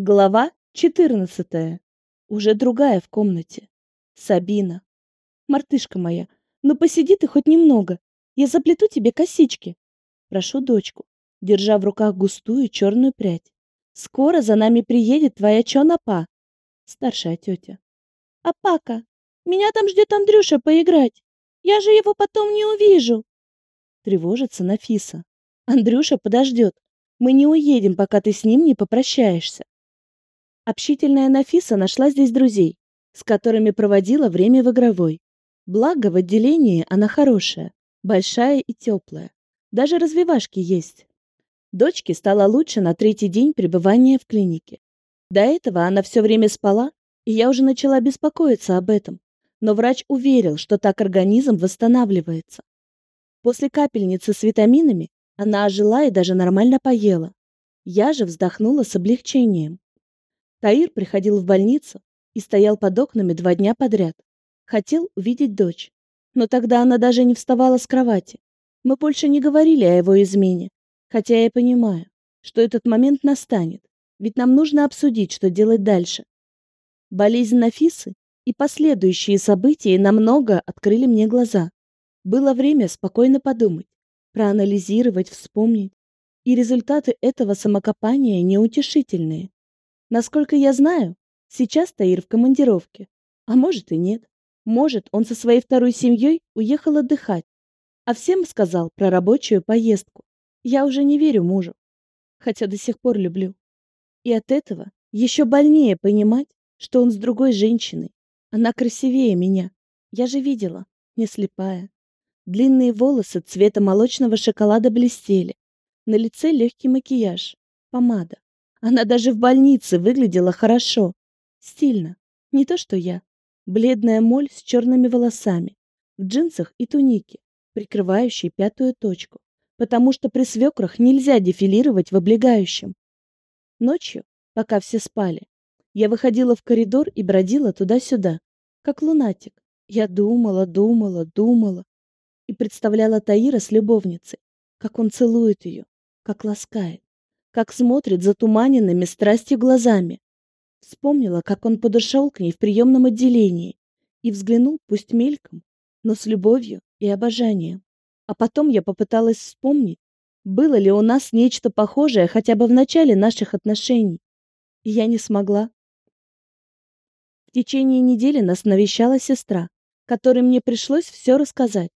Глава 14. Уже другая в комнате. Сабина. Мартышка моя, ну посиди ты хоть немного. Я заплету тебе косички. Прошу дочку, держа в руках густую черную прядь. Скоро за нами приедет твоя чонапа. Старшая тетя. Апака, меня там ждет Андрюша поиграть. Я же его потом не увижу. Тревожится Нафиса. Андрюша подождет. Мы не уедем, пока ты с ним не попрощаешься. Общительная Нафиса нашла здесь друзей, с которыми проводила время в игровой. Благо, в отделении она хорошая, большая и теплая. Даже развивашки есть. Дочке стало лучше на третий день пребывания в клинике. До этого она все время спала, и я уже начала беспокоиться об этом. Но врач уверил, что так организм восстанавливается. После капельницы с витаминами она ожила и даже нормально поела. Я же вздохнула с облегчением. Таир приходил в больницу и стоял под окнами два дня подряд. Хотел увидеть дочь. Но тогда она даже не вставала с кровати. Мы больше не говорили о его измене. Хотя я понимаю, что этот момент настанет. Ведь нам нужно обсудить, что делать дальше. Болезнь Нафисы и последующие события намного открыли мне глаза. Было время спокойно подумать, проанализировать, вспомнить. И результаты этого самокопания неутешительные. Насколько я знаю, сейчас Таир в командировке. А может и нет. Может, он со своей второй семьей уехал отдыхать. А всем сказал про рабочую поездку. Я уже не верю мужу. Хотя до сих пор люблю. И от этого еще больнее понимать, что он с другой женщиной. Она красивее меня. Я же видела, не слепая. Длинные волосы цвета молочного шоколада блестели. На лице легкий макияж, помада. Она даже в больнице выглядела хорошо. Стильно. Не то, что я. Бледная моль с черными волосами. В джинсах и тунике, прикрывающей пятую точку. Потому что при свекрах нельзя дефилировать в облегающем. Ночью, пока все спали, я выходила в коридор и бродила туда-сюда, как лунатик. Я думала, думала, думала. И представляла Таира с любовницей, как он целует ее, как ласкает как смотрит затуманенными страстью глазами. Вспомнила, как он подошел к ней в приемном отделении и взглянул, пусть мельком, но с любовью и обожанием. А потом я попыталась вспомнить, было ли у нас нечто похожее хотя бы в начале наших отношений. И я не смогла. В течение недели нас навещала сестра, которой мне пришлось все рассказать.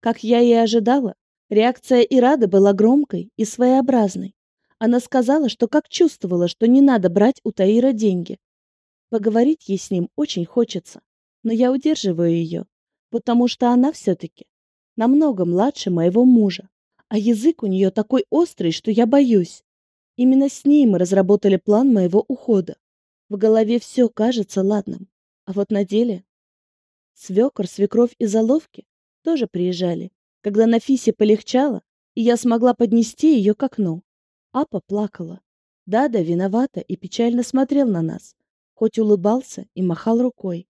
Как я и ожидала, реакция Ирады была громкой и своеобразной. Она сказала, что как чувствовала, что не надо брать у Таира деньги. Поговорить ей с ним очень хочется, но я удерживаю ее, потому что она все-таки намного младше моего мужа, а язык у нее такой острый, что я боюсь. Именно с ней мы разработали план моего ухода. В голове все кажется ладным, а вот на деле... Свекор, свекровь и заловки тоже приезжали, когда Нафисе полегчало, и я смогла поднести ее к окну. Апа плакала. Дада виновата и печально смотрел на нас, хоть улыбался и махал рукой.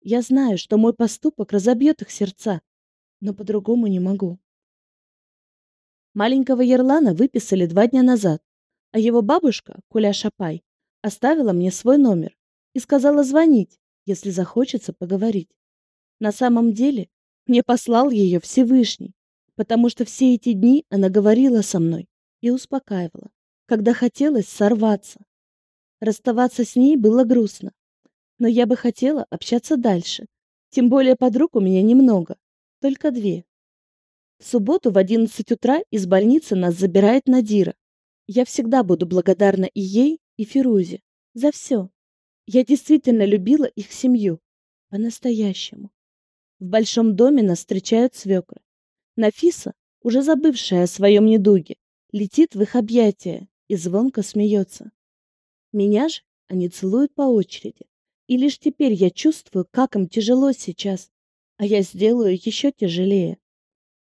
Я знаю, что мой поступок разобьет их сердца, но по-другому не могу. Маленького Ерлана выписали два дня назад, а его бабушка, Куля Шапай, оставила мне свой номер и сказала звонить, если захочется поговорить. На самом деле, мне послал ее Всевышний, потому что все эти дни она говорила со мной, и успокаивала, когда хотелось сорваться. Расставаться с ней было грустно, но я бы хотела общаться дальше, тем более подруг у меня немного, только две. В субботу в 11 утра из больницы нас забирает Надира. Я всегда буду благодарна и ей, и Фирузе за все. Я действительно любила их семью. По-настоящему. В большом доме нас встречают свекры. Нафиса, уже забывшая о своем недуге, летит в их объятия и звонко смеется. Меня же они целуют по очереди. И лишь теперь я чувствую, как им тяжело сейчас, а я сделаю еще тяжелее.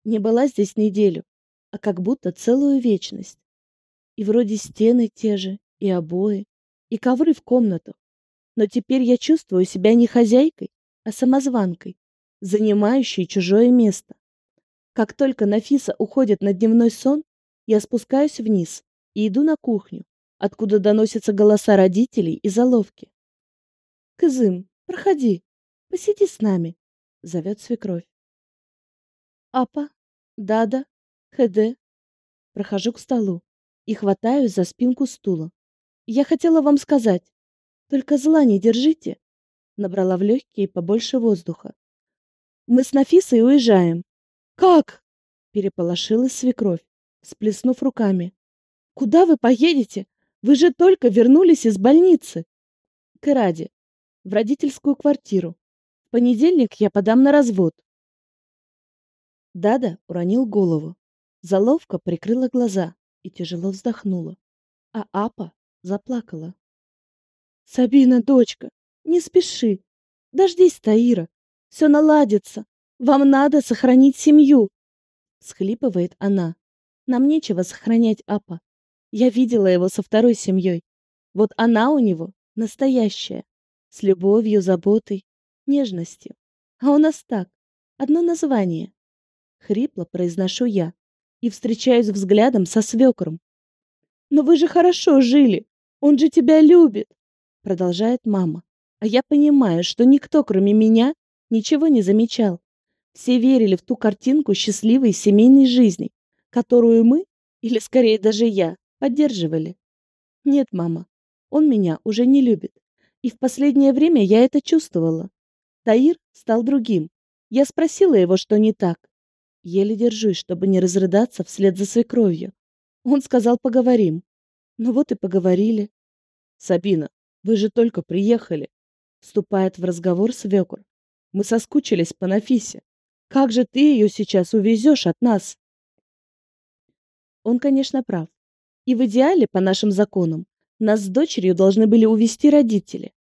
Не была здесь неделю, а как будто целую вечность. И вроде стены те же, и обои, и ковры в комнатах. Но теперь я чувствую себя не хозяйкой, а самозванкой, занимающей чужое место. Как только Нафиса уходит на дневной сон, я спускаюсь вниз и иду на кухню, откуда доносятся голоса родителей и заловки. «Кызым, проходи, посиди с нами», — зовет свекровь. «Апа, Дада, ХД». Прохожу к столу и хватаюсь за спинку стула. «Я хотела вам сказать, только зла не держите», — набрала в легкие побольше воздуха. «Мы с Нафисой уезжаем». «Как?» — переполошилась свекровь, сплеснув руками. «Куда вы поедете? Вы же только вернулись из больницы!» «К Ираде, в родительскую квартиру. В понедельник я подам на развод». Дада уронил голову. Заловка прикрыла глаза и тяжело вздохнула. А Апа заплакала. «Сабина, дочка, не спеши. Дождись Таира. Все наладится. Вам надо сохранить семью!» Схлипывает она. «Нам нечего сохранять Апа. Я видела его со второй семьей. Вот она у него настоящая. С любовью, заботой, нежностью. А у нас так. Одно название. Хрипло произношу я и встречаюсь взглядом со свекром. «Но вы же хорошо жили! Он же тебя любит!» Продолжает мама. А я понимаю, что никто, кроме меня, ничего не замечал. Все верили в ту картинку счастливой семейной жизни, которую мы, или скорее даже я, поддерживали. Нет, мама, он меня уже не любит. И в последнее время я это чувствовала. Таир стал другим. Я спросила его, что не так. Еле держусь, чтобы не разрыдаться вслед за свекровью. Он сказал, поговорим. Ну вот и поговорили. Сабина, вы же только приехали. Вступает в разговор свекор. Мы соскучились по Нафисе. Как же ты ее сейчас увезешь от нас? Он, конечно, прав. И в идеале, по нашим законам, нас с дочерью должны были увезти родители.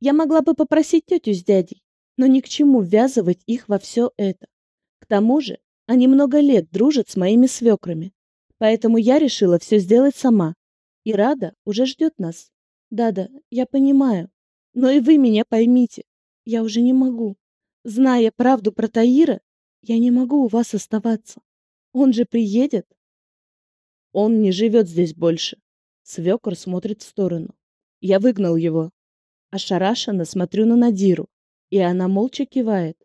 Я могла бы попросить тетю с дядей, но ни к чему ввязывать их во все это. К тому же, они много лет дружат с моими свекрами, поэтому я решила все сделать сама. И Рада уже ждет нас. Да-да, я понимаю. Но и вы меня поймите. Я уже не могу. Зная правду про Таира, я не могу у вас оставаться. Он же приедет. Он не живет здесь больше. Свекор смотрит в сторону. Я выгнал его. Ошарашенно смотрю на Надиру, и она молча кивает.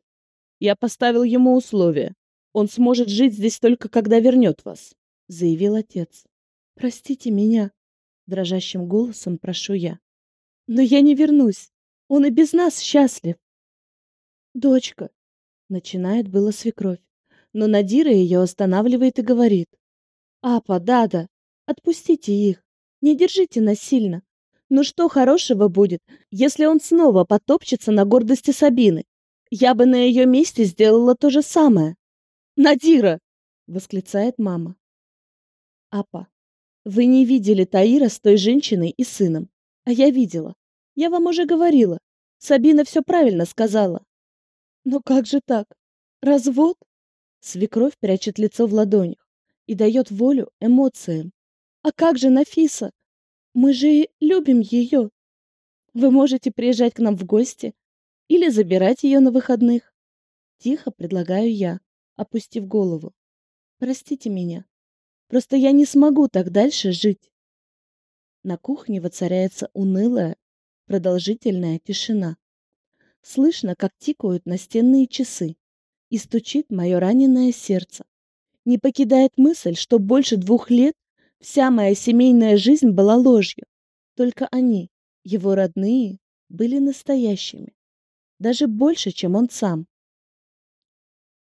Я поставил ему условие. Он сможет жить здесь только когда вернет вас, заявил отец. Простите меня, дрожащим голосом прошу я. Но я не вернусь. Он и без нас счастлив. Дочка, начинает было свекровь, но Надира ее останавливает и говорит. Апа, Дада, отпустите их, не держите насильно. Ну что хорошего будет, если он снова потопчется на гордости Сабины? Я бы на ее месте сделала то же самое. Надира! восклицает мама. Апа, вы не видели Таира с той женщиной и сыном, а я видела. Я вам уже говорила. Сабина все правильно сказала. Но как же так? Развод? Свекровь прячет лицо в ладонях и дает волю эмоциям. А как же Нафиса? Мы же любим ее. Вы можете приезжать к нам в гости или забирать ее на выходных. Тихо предлагаю я, опустив голову. Простите меня. Просто я не смогу так дальше жить. На кухне воцаряется унылая, продолжительная тишина. Слышно, как тикают настенные часы, и стучит мое раненое сердце. Не покидает мысль, что больше двух лет Вся моя семейная жизнь была ложью. Только они, его родные, были настоящими. Даже больше, чем он сам.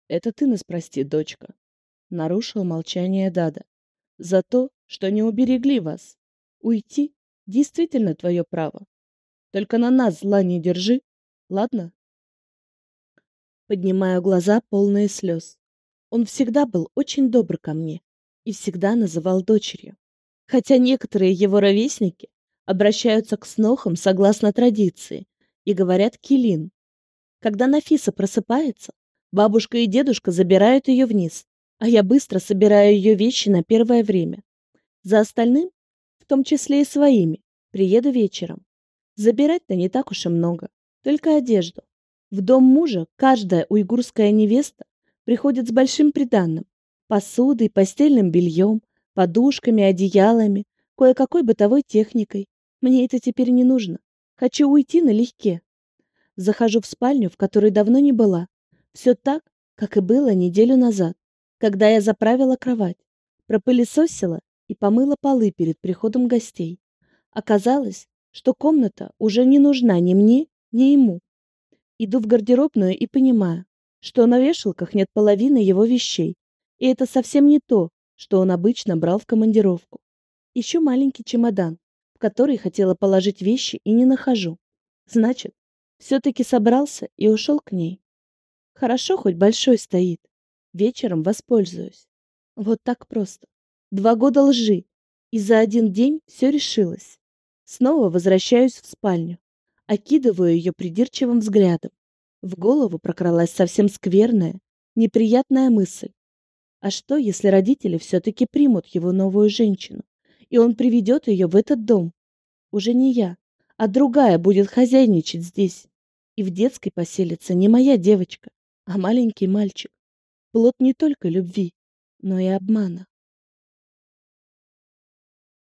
«Это ты нас прости, дочка», — нарушил молчание Дада. «За то, что не уберегли вас. Уйти действительно твое право. Только на нас зла не держи, ладно?» Поднимаю глаза, полные слез. Он всегда был очень добр ко мне и всегда называл дочерью. Хотя некоторые его ровесники обращаются к снохам согласно традиции и говорят «килин». Когда Нафиса просыпается, бабушка и дедушка забирают ее вниз, а я быстро собираю ее вещи на первое время. За остальным, в том числе и своими, приеду вечером. Забирать-то не так уж и много, только одежду. В дом мужа каждая уйгурская невеста приходит с большим приданным, посудой, постельным бельем, подушками, одеялами, кое-какой бытовой техникой. Мне это теперь не нужно. Хочу уйти налегке. Захожу в спальню, в которой давно не была. Все так, как и было неделю назад, когда я заправила кровать, пропылесосила и помыла полы перед приходом гостей. Оказалось, что комната уже не нужна ни мне, ни ему. Иду в гардеробную и понимаю, что на вешалках нет половины его вещей. И это совсем не то, что он обычно брал в командировку. Еще маленький чемодан, в который хотела положить вещи и не нахожу. Значит, все-таки собрался и ушел к ней. Хорошо, хоть большой стоит. Вечером воспользуюсь. Вот так просто. Два года лжи, и за один день все решилось. Снова возвращаюсь в спальню. Окидываю ее придирчивым взглядом. В голову прокралась совсем скверная, неприятная мысль. А что, если родители все-таки примут его новую женщину, и он приведет ее в этот дом? Уже не я, а другая будет хозяйничать здесь. И в детской поселится не моя девочка, а маленький мальчик. Плод не только любви, но и обмана.